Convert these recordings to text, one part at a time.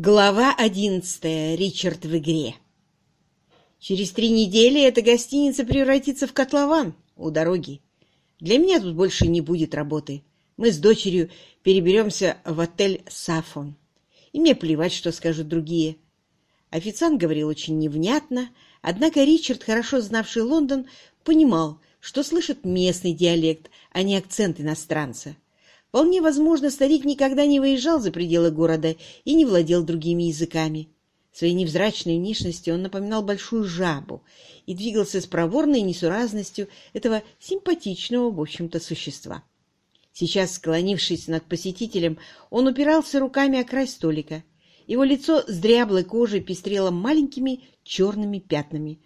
Глава одиннадцатая. Ричард в игре. Через три недели эта гостиница превратится в котлован у дороги. Для меня тут больше не будет работы. Мы с дочерью переберемся в отель «Сафон». И мне плевать, что скажут другие. Официант говорил очень невнятно, однако Ричард, хорошо знавший Лондон, понимал, что слышит местный диалект, а не акцент иностранца. Вполне возможно, старик никогда не выезжал за пределы города и не владел другими языками. Своей невзрачной внешностью он напоминал большую жабу и двигался с проворной несуразностью этого симпатичного, в общем-то, существа. Сейчас, склонившись над посетителем, он упирался руками о край столика. Его лицо с дряблой кожей пестрело маленькими черными пятнами.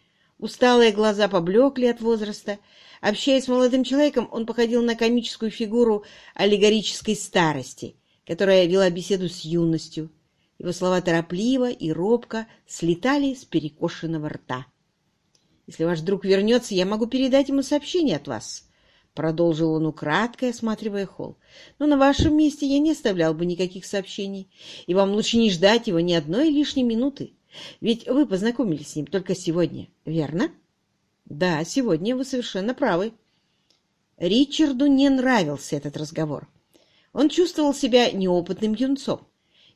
Усталые глаза поблекли от возраста, Общаясь с молодым человеком, он походил на комическую фигуру аллегорической старости, которая вела беседу с юностью. Его слова торопливо и робко слетали с перекошенного рта. «Если ваш друг вернется, я могу передать ему сообщение от вас», — продолжил он украдкой, осматривая холл. «Но на вашем месте я не оставлял бы никаких сообщений, и вам лучше не ждать его ни одной лишней минуты, ведь вы познакомились с ним только сегодня, верно?» Да, сегодня вы совершенно правы. Ричарду не нравился этот разговор. Он чувствовал себя неопытным юнцом.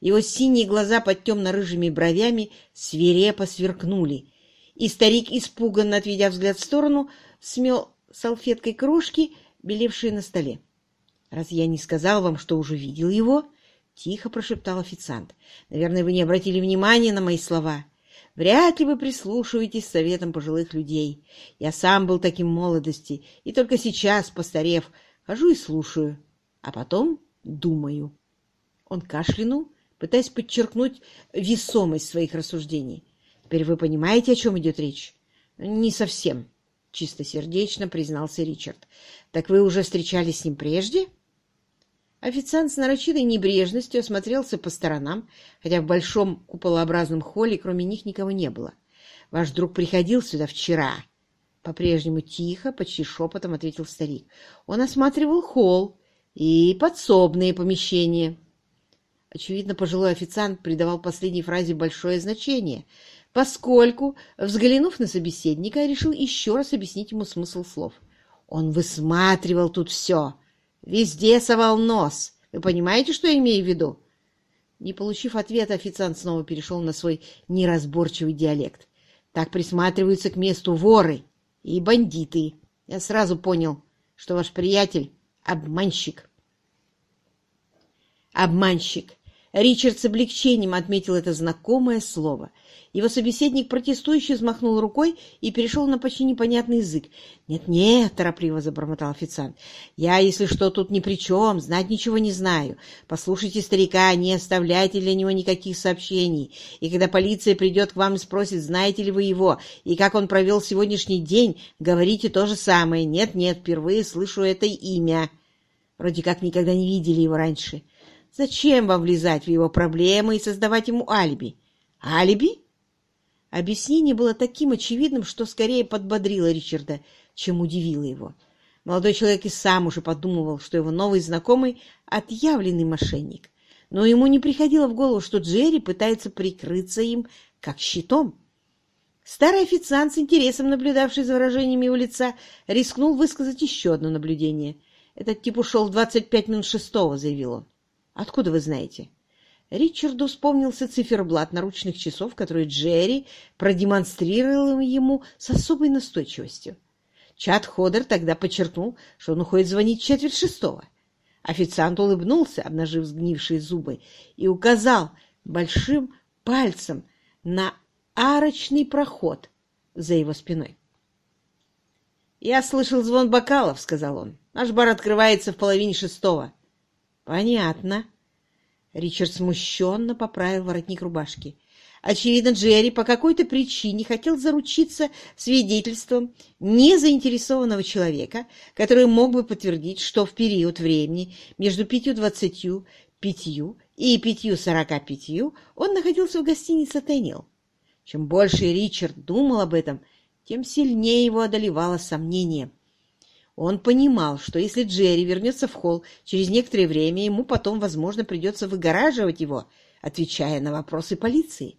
Его синие глаза под темно-рыжими бровями свирепо сверкнули, и старик, испуганно отведя взгляд в сторону, смел салфеткой крошки, белевшие на столе. «Раз я не сказал вам, что уже видел его...» — тихо прошептал официант. «Наверное, вы не обратили внимания на мои слова. Вряд ли вы прислушиваетесь советам пожилых людей. Я сам был таким в молодости, и только сейчас, постарев, хожу и слушаю, а потом думаю. Он кашлянул, пытаясь подчеркнуть весомость своих рассуждений. Теперь вы понимаете, о чем идет речь? Не совсем, чистосердечно признался Ричард. Так вы уже встречались с ним прежде? — Официант с нарочитой небрежностью осмотрелся по сторонам, хотя в большом куполообразном холле кроме них никого не было. «Ваш друг приходил сюда вчера». По-прежнему тихо, почти шепотом ответил старик. «Он осматривал холл и подсобные помещения». Очевидно, пожилой официант придавал последней фразе большое значение, поскольку, взглянув на собеседника, решил еще раз объяснить ему смысл слов. «Он высматривал тут все» Везде совал нос. Вы понимаете, что я имею в виду? Не получив ответа, официант снова перешел на свой неразборчивый диалект. Так присматриваются к месту воры и бандиты. Я сразу понял, что ваш приятель — обманщик. Обманщик. Ричард с облегчением отметил это знакомое слово. Его собеседник протестующе взмахнул рукой и перешел на почти непонятный язык. «Нет-нет», — торопливо забормотал официант, — «я, если что, тут ни при чем, знать ничего не знаю. Послушайте старика, не оставляйте для него никаких сообщений. И когда полиция придет к вам и спросит, знаете ли вы его, и как он провел сегодняшний день, говорите то же самое. Нет-нет, впервые слышу это имя. Вроде как никогда не видели его раньше». Зачем вам влезать в его проблемы и создавать ему алиби? Алиби? Объяснение было таким очевидным, что скорее подбодрило Ричарда, чем удивило его. Молодой человек и сам уже подумывал, что его новый знакомый — отъявленный мошенник. Но ему не приходило в голову, что Джерри пытается прикрыться им как щитом. Старый официант, с интересом наблюдавший за выражением его лица, рискнул высказать еще одно наблюдение. «Этот тип ушел в двадцать пять минут шестого», — заявил он. Откуда вы знаете? Ричарду вспомнился циферблат наручных часов, который Джерри продемонстрировал ему с особой настойчивостью. Чат Ходер тогда подчеркнул, что он уходит звонить четверть шестого. Официант улыбнулся, обнажив сгнившие зубы, и указал большим пальцем на арочный проход за его спиной. «Я слышал звон бокалов», — сказал он. «Наш бар открывается в половине шестого». «Понятно». Ричард смущенно поправил воротник рубашки. Очевидно, Джерри по какой-то причине хотел заручиться свидетельством незаинтересованного человека, который мог бы подтвердить, что в период времени между пятью двадцатью пятью и пятью сорока пятью он находился в гостинице Теннил. Чем больше Ричард думал об этом, тем сильнее его одолевало сомнение. Он понимал, что если Джерри вернется в холл через некоторое время, ему потом, возможно, придется выгораживать его отвечая на вопросы полиции.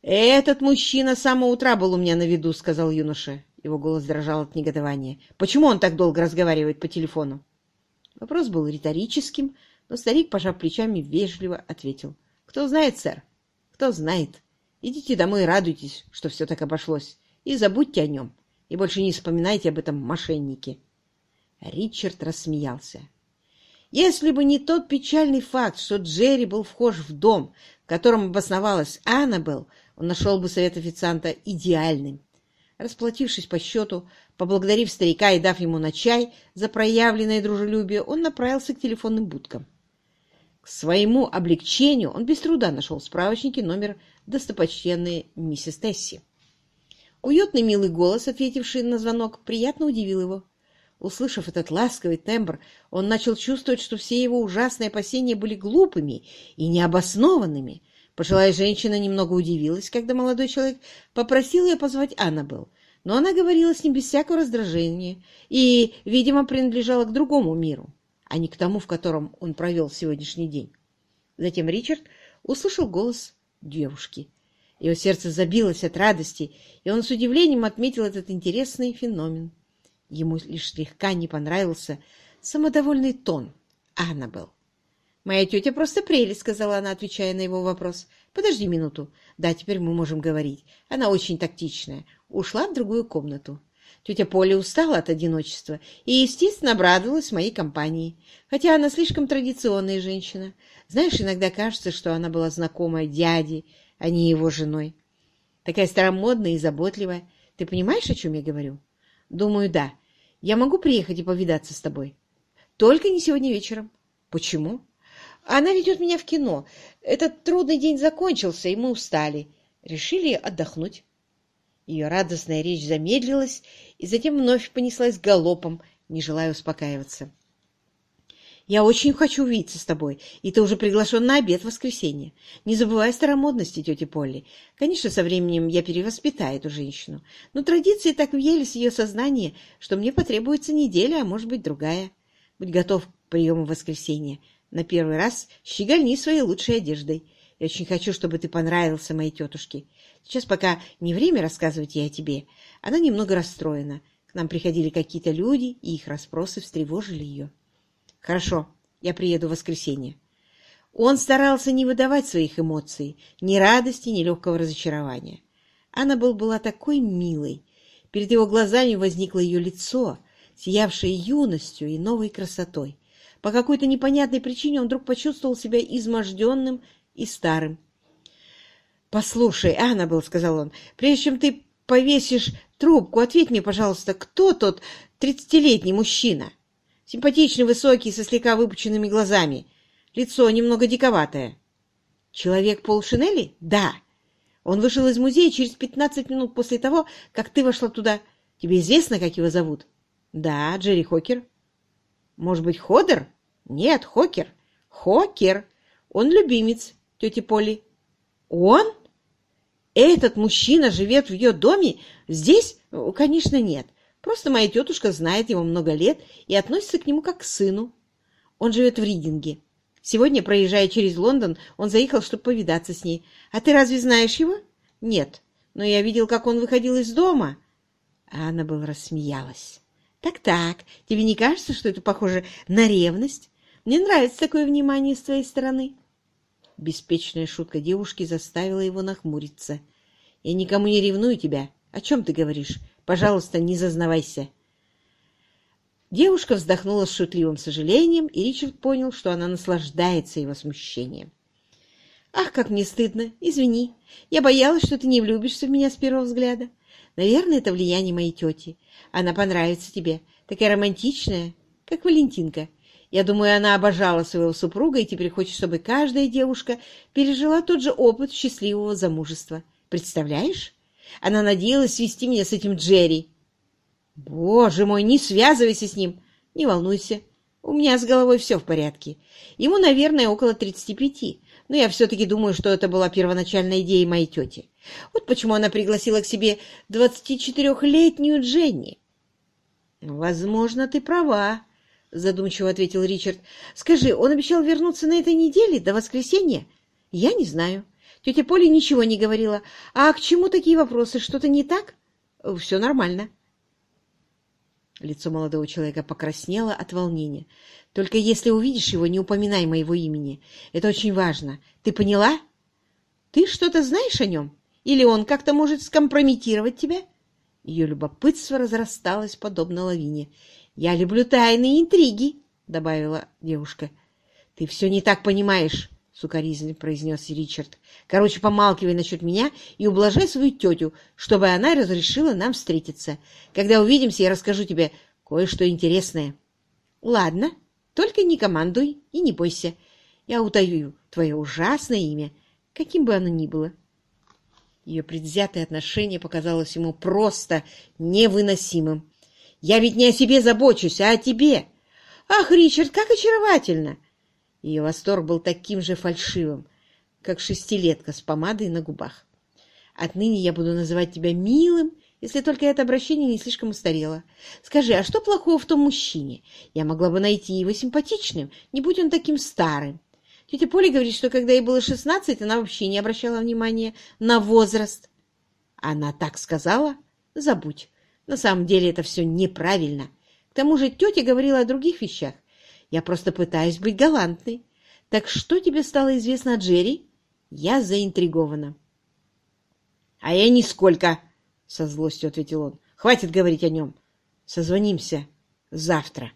«Этот мужчина с самого утра был у меня на виду», — сказал юноша. Его голос дрожал от негодования. «Почему он так долго разговаривает по телефону?» Вопрос был риторическим, но старик, пожав плечами, вежливо ответил. «Кто знает, сэр? Кто знает? Идите домой и радуйтесь, что все так обошлось, и забудьте о нем, и больше не вспоминайте об этом мошеннике». Ричард рассмеялся. Если бы не тот печальный факт, что Джерри был вхож в дом, в котором обосновалась Аннабелл, он нашел бы совет официанта идеальным. Расплатившись по счету, поблагодарив старика и дав ему на чай за проявленное дружелюбие, он направился к телефонным будкам. К своему облегчению он без труда нашел в справочнике номер достопочтенной миссис Тесси. Уютный милый голос, ответивший на звонок, приятно удивил его. Услышав этот ласковый тембр, он начал чувствовать, что все его ужасные опасения были глупыми и необоснованными, Пожилая женщина немного удивилась, когда молодой человек попросил ее позвать Аннабелл, но она говорила с ним без всякого раздражения и, видимо, принадлежала к другому миру, а не к тому, в котором он провел сегодняшний день. Затем Ричард услышал голос девушки. Его сердце забилось от радости, и он с удивлением отметил этот интересный феномен. Ему лишь слегка не понравился самодовольный тон Аннабелл. «Моя тетя просто прелесть», — сказала она, отвечая на его вопрос. «Подожди минуту. Да, теперь мы можем говорить. Она очень тактичная. Ушла в другую комнату». Тетя Поля устала от одиночества и, естественно, обрадовалась моей компании, хотя она слишком традиционная женщина. Знаешь, иногда кажется, что она была знакома дяде, а не его женой. Такая старомодная и заботливая. Ты понимаешь, о чем я говорю? Думаю, да. Я могу приехать и повидаться с тобой. Только не сегодня вечером. Почему? Она ведет меня в кино. Этот трудный день закончился, и мы устали. Решили отдохнуть. Ее радостная речь замедлилась, и затем вновь понеслась галопом, не желая успокаиваться. «Я очень хочу увидеться с тобой, и ты уже приглашен на обед в воскресенье. Не забывай старомодности, тети Полли. Конечно, со временем я перевоспитаю эту женщину, но традиции так въелись в ее сознание, что мне потребуется неделя, а может быть, другая. Будь готов к приему в воскресенье. На первый раз щегольни своей лучшей одеждой. Я очень хочу, чтобы ты понравился моей тетушке. Сейчас пока не время рассказывать ей о тебе. Она немного расстроена. К нам приходили какие-то люди, и их расспросы встревожили ее. Хорошо, я приеду в воскресенье. Он старался не выдавать своих эмоций, ни радости, ни легкого разочарования. Аннабелл была такой милой. Перед его глазами возникло ее лицо, сиявшее юностью и новой красотой. По какой-то непонятной причине он вдруг почувствовал себя изможденным и старым. «Послушай, Аннабелл», — сказал он, — «прежде чем ты повесишь трубку, ответь мне, пожалуйста, кто тот тридцатилетний мужчина? Симпатичный, высокий, со слегка выпученными глазами. Лицо немного диковатое. Человек Пол Шинелли? Да. Он вышел из музея через пятнадцать минут после того, как ты вошла туда. Тебе известно, как его зовут? Да, Джерри Хокер. Может быть, Ходер? Нет, Хокер. Хокер. Он любимец тети Поли. Он? Этот мужчина живет в ее доме? Здесь? Конечно, нет. Просто моя тетушка знает его много лет и относится к нему как к сыну. Он живет в Ридинге. Сегодня, проезжая через Лондон, он заехал, чтобы повидаться с ней. А ты разве знаешь его? Нет. Но я видел, как он выходил из дома. А она была рассмеялась. Так-так, тебе не кажется, что это похоже на ревность? Мне нравится такое внимание с твоей стороны. Беспечная шутка девушки заставила его нахмуриться. Я никому не ревную тебя. О чем ты говоришь? Пожалуйста, не зазнавайся. Девушка вздохнула с шутливым сожалением, и Ричард понял, что она наслаждается его смущением. «Ах, как мне стыдно! Извини. Я боялась, что ты не влюбишься в меня с первого взгляда. Наверное, это влияние моей тети. Она понравится тебе. Такая романтичная, как Валентинка. Я думаю, она обожала своего супруга и теперь хочет, чтобы каждая девушка пережила тот же опыт счастливого замужества. Представляешь? Она надеялась свести меня с этим Джерри. Боже мой, не связывайся с ним. Не волнуйся. У меня с головой все в порядке. Ему, наверное, около тридцати пяти но я все-таки думаю, что это была первоначальная идея моей тети. Вот почему она пригласила к себе 24-летнюю Дженни. «Возможно, ты права», — задумчиво ответил Ричард. «Скажи, он обещал вернуться на этой неделе, до воскресенья? Я не знаю. Тетя Поля ничего не говорила. А к чему такие вопросы? Что-то не так? Все нормально. Лицо молодого человека покраснело от волнения. Только если увидишь его, не упоминай моего имени. Это очень важно. Ты поняла? Ты что-то знаешь о нем? Или он как-то может скомпрометировать тебя? Ее любопытство разрасталось подобно лавине. «Я люблю тайные интриги», — добавила девушка. «Ты все не так понимаешь», — сукоризненно произнес Ричард. «Короче, помалкивай насчет меня и ублажай свою тетю, чтобы она разрешила нам встретиться. Когда увидимся, я расскажу тебе кое-что интересное». «Ладно, только не командуй и не бойся. Я утаю твое ужасное имя, каким бы оно ни было». Ее предвзятое отношение показалось ему просто невыносимым. «Я ведь не о себе забочусь, а о тебе!» «Ах, Ричард, как очаровательно!» Ее восторг был таким же фальшивым, как шестилетка с помадой на губах. «Отныне я буду называть тебя милым, если только это обращение не слишком устарело. Скажи, а что плохого в том мужчине? Я могла бы найти его симпатичным, не будь он таким старым. Тетя Поля говорит, что когда ей было шестнадцать, она вообще не обращала внимания на возраст. Она так сказала? Забудь. На самом деле это все неправильно. К тому же тетя говорила о других вещах. Я просто пытаюсь быть галантной. Так что тебе стало известно о Джерри? Я заинтригована. — А я нисколько, — со злостью ответил он. — Хватит говорить о нем. Созвонимся завтра.